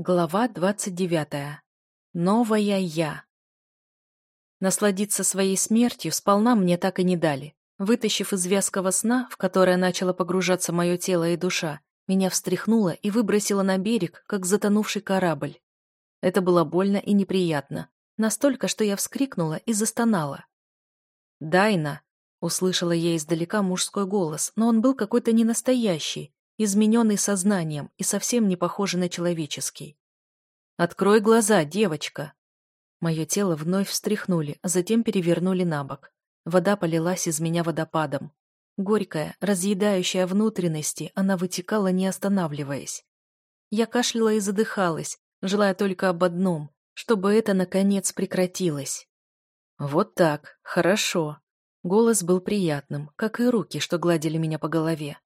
Глава двадцать девятая. Новая я. Насладиться своей смертью сполна мне так и не дали. Вытащив из вязкого сна, в которое начало погружаться мое тело и душа, меня встряхнуло и выбросило на берег, как затонувший корабль. Это было больно и неприятно. Настолько, что я вскрикнула и застонала. «Дайна!» — услышала я издалека мужской голос, но он был какой-то ненастоящий, измененный сознанием и совсем не похожий на человеческий. «Открой глаза, девочка!» Мое тело вновь встряхнули, а затем перевернули на бок. Вода полилась из меня водопадом. Горькая, разъедающая внутренности, она вытекала, не останавливаясь. Я кашляла и задыхалась, желая только об одном, чтобы это, наконец, прекратилось. Вот так, хорошо. Голос был приятным, как и руки, что гладили меня по голове.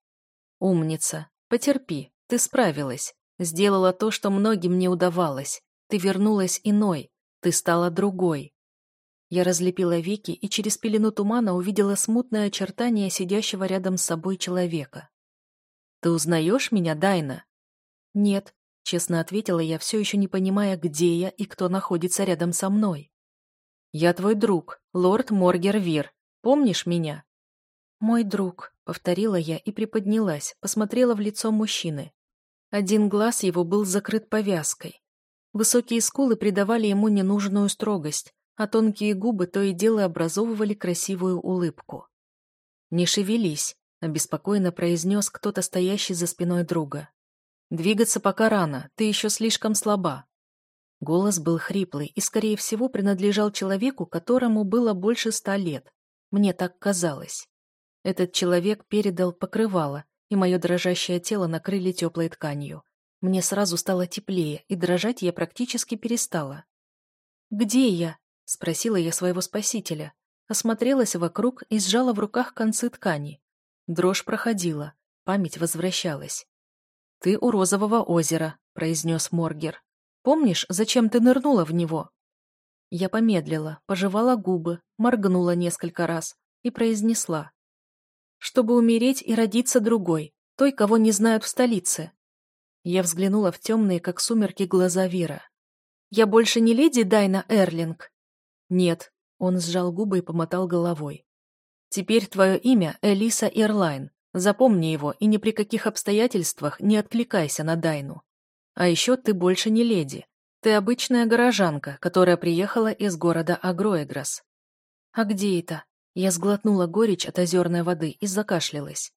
«Умница. Потерпи. Ты справилась. Сделала то, что многим не удавалось. Ты вернулась иной. Ты стала другой». Я разлепила веки и через пелену тумана увидела смутное очертание сидящего рядом с собой человека. «Ты узнаешь меня, Дайна?» «Нет», — честно ответила я, все еще не понимая, где я и кто находится рядом со мной. «Я твой друг, лорд Моргер Вир. Помнишь меня?» «Мой друг», — повторила я и приподнялась, посмотрела в лицо мужчины. Один глаз его был закрыт повязкой. Высокие скулы придавали ему ненужную строгость, а тонкие губы то и дело образовывали красивую улыбку. «Не шевелись», — обеспокоенно произнес кто-то, стоящий за спиной друга. «Двигаться пока рано, ты еще слишком слаба». Голос был хриплый и, скорее всего, принадлежал человеку, которому было больше ста лет. Мне так казалось. Этот человек передал покрывало, и мое дрожащее тело накрыли теплой тканью. Мне сразу стало теплее, и дрожать я практически перестала. «Где я?» — спросила я своего спасителя. Осмотрелась вокруг и сжала в руках концы ткани. Дрожь проходила, память возвращалась. «Ты у Розового озера», — произнес Моргер. «Помнишь, зачем ты нырнула в него?» Я помедлила, пожевала губы, моргнула несколько раз и произнесла чтобы умереть и родиться другой, той, кого не знают в столице. Я взглянула в темные, как сумерки, глаза Вира. «Я больше не леди Дайна Эрлинг?» «Нет», — он сжал губы и помотал головой. «Теперь твое имя Элиса Эрлайн. Запомни его и ни при каких обстоятельствах не откликайся на Дайну. А еще ты больше не леди. Ты обычная горожанка, которая приехала из города Агроэгрос». «А где это?» Я сглотнула горечь от озерной воды и закашлялась.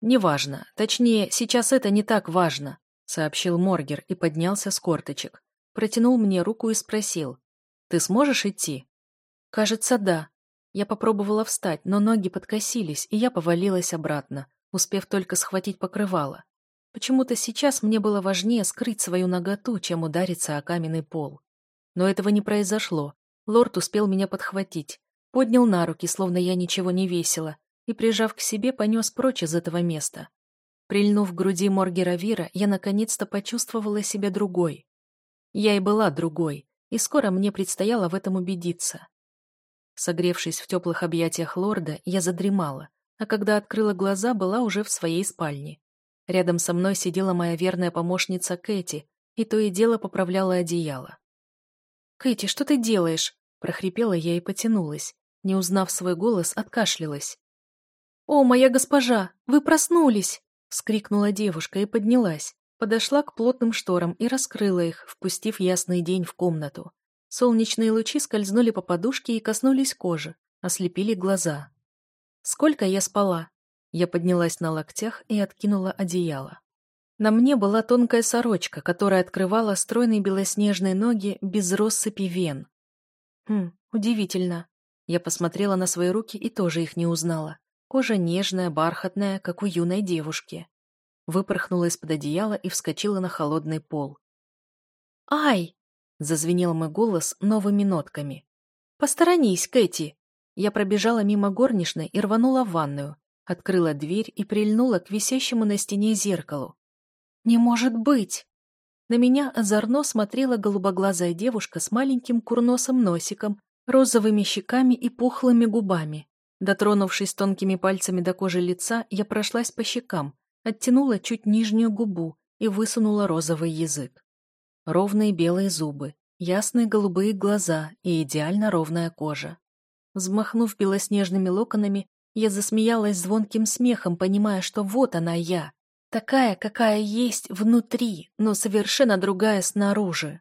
«Неважно. Точнее, сейчас это не так важно», — сообщил Моргер и поднялся с корточек. Протянул мне руку и спросил. «Ты сможешь идти?» «Кажется, да». Я попробовала встать, но ноги подкосились, и я повалилась обратно, успев только схватить покрывало. Почему-то сейчас мне было важнее скрыть свою наготу, чем удариться о каменный пол. Но этого не произошло. Лорд успел меня подхватить, поднял на руки, словно я ничего не весила, и, прижав к себе, понес прочь из этого места. Прильнув к груди Моргера Вира, я наконец-то почувствовала себя другой. Я и была другой, и скоро мне предстояло в этом убедиться. Согревшись в теплых объятиях лорда, я задремала, а когда открыла глаза, была уже в своей спальне. Рядом со мной сидела моя верная помощница Кэти, и то и дело поправляла одеяло. «Кэти, что ты делаешь?» – прохрипела я и потянулась. Не узнав свой голос, откашлялась. «О, моя госпожа, вы проснулись!» — вскрикнула девушка и поднялась. Подошла к плотным шторам и раскрыла их, впустив ясный день в комнату. Солнечные лучи скользнули по подушке и коснулись кожи, ослепили глаза. «Сколько я спала?» Я поднялась на локтях и откинула одеяло. На мне была тонкая сорочка, которая открывала стройные белоснежные ноги без россыпи вен. Хм, удивительно. Я посмотрела на свои руки и тоже их не узнала. Кожа нежная, бархатная, как у юной девушки. Выпорхнула из-под одеяла и вскочила на холодный пол. «Ай!» — зазвенел мой голос новыми нотками. «Посторонись, Кэти!» Я пробежала мимо горничной и рванула в ванную, открыла дверь и прильнула к висящему на стене зеркалу. «Не может быть!» На меня озорно смотрела голубоглазая девушка с маленьким курносым носиком розовыми щеками и пухлыми губами. Дотронувшись тонкими пальцами до кожи лица, я прошлась по щекам, оттянула чуть нижнюю губу и высунула розовый язык. Ровные белые зубы, ясные голубые глаза и идеально ровная кожа. Взмахнув белоснежными локонами, я засмеялась звонким смехом, понимая, что вот она я, такая, какая есть внутри, но совершенно другая снаружи.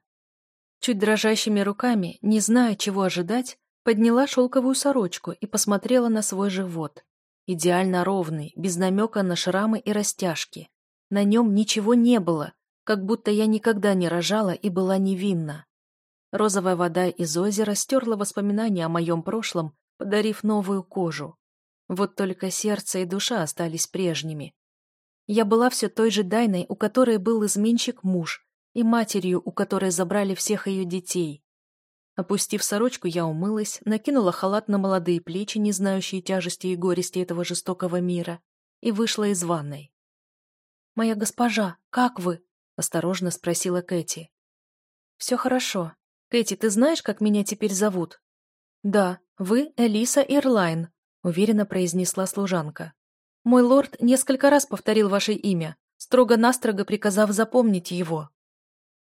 Чуть дрожащими руками, не зная, чего ожидать, подняла шелковую сорочку и посмотрела на свой живот. Идеально ровный, без намека на шрамы и растяжки. На нем ничего не было, как будто я никогда не рожала и была невинна. Розовая вода из озера стерла воспоминания о моем прошлом, подарив новую кожу. Вот только сердце и душа остались прежними. Я была все той же Дайной, у которой был изменщик муж, и матерью, у которой забрали всех ее детей. Опустив сорочку, я умылась, накинула халат на молодые плечи, не знающие тяжести и горести этого жестокого мира, и вышла из ванной. «Моя госпожа, как вы?» — осторожно спросила Кэти. «Все хорошо. Кэти, ты знаешь, как меня теперь зовут?» «Да, вы Элиса Ирлайн», уверенно произнесла служанка. «Мой лорд несколько раз повторил ваше имя, строго-настрого приказав запомнить его».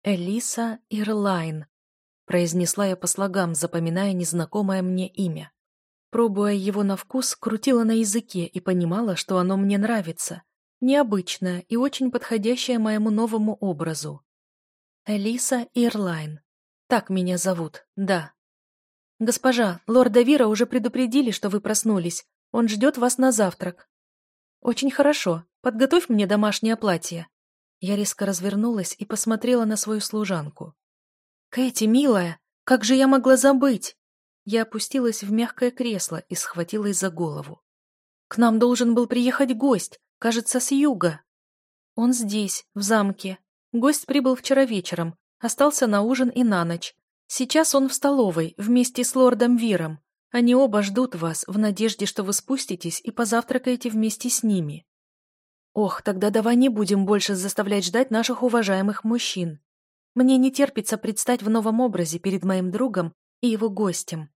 «Элиса Ирлайн», — произнесла я по слогам, запоминая незнакомое мне имя. Пробуя его на вкус, крутила на языке и понимала, что оно мне нравится. Необычное и очень подходящее моему новому образу. Элиса Ирлайн. Так меня зовут, да. «Госпожа, лорда Вира уже предупредили, что вы проснулись. Он ждет вас на завтрак». «Очень хорошо. Подготовь мне домашнее платье». Я резко развернулась и посмотрела на свою служанку. «Кэти, милая, как же я могла забыть?» Я опустилась в мягкое кресло и схватилась за голову. «К нам должен был приехать гость, кажется, с юга». «Он здесь, в замке. Гость прибыл вчера вечером, остался на ужин и на ночь. Сейчас он в столовой, вместе с лордом Виром. Они оба ждут вас, в надежде, что вы спуститесь и позавтракаете вместе с ними. Ох, тогда давай не будем больше заставлять ждать наших уважаемых мужчин. Мне не терпится предстать в новом образе перед моим другом и его гостем.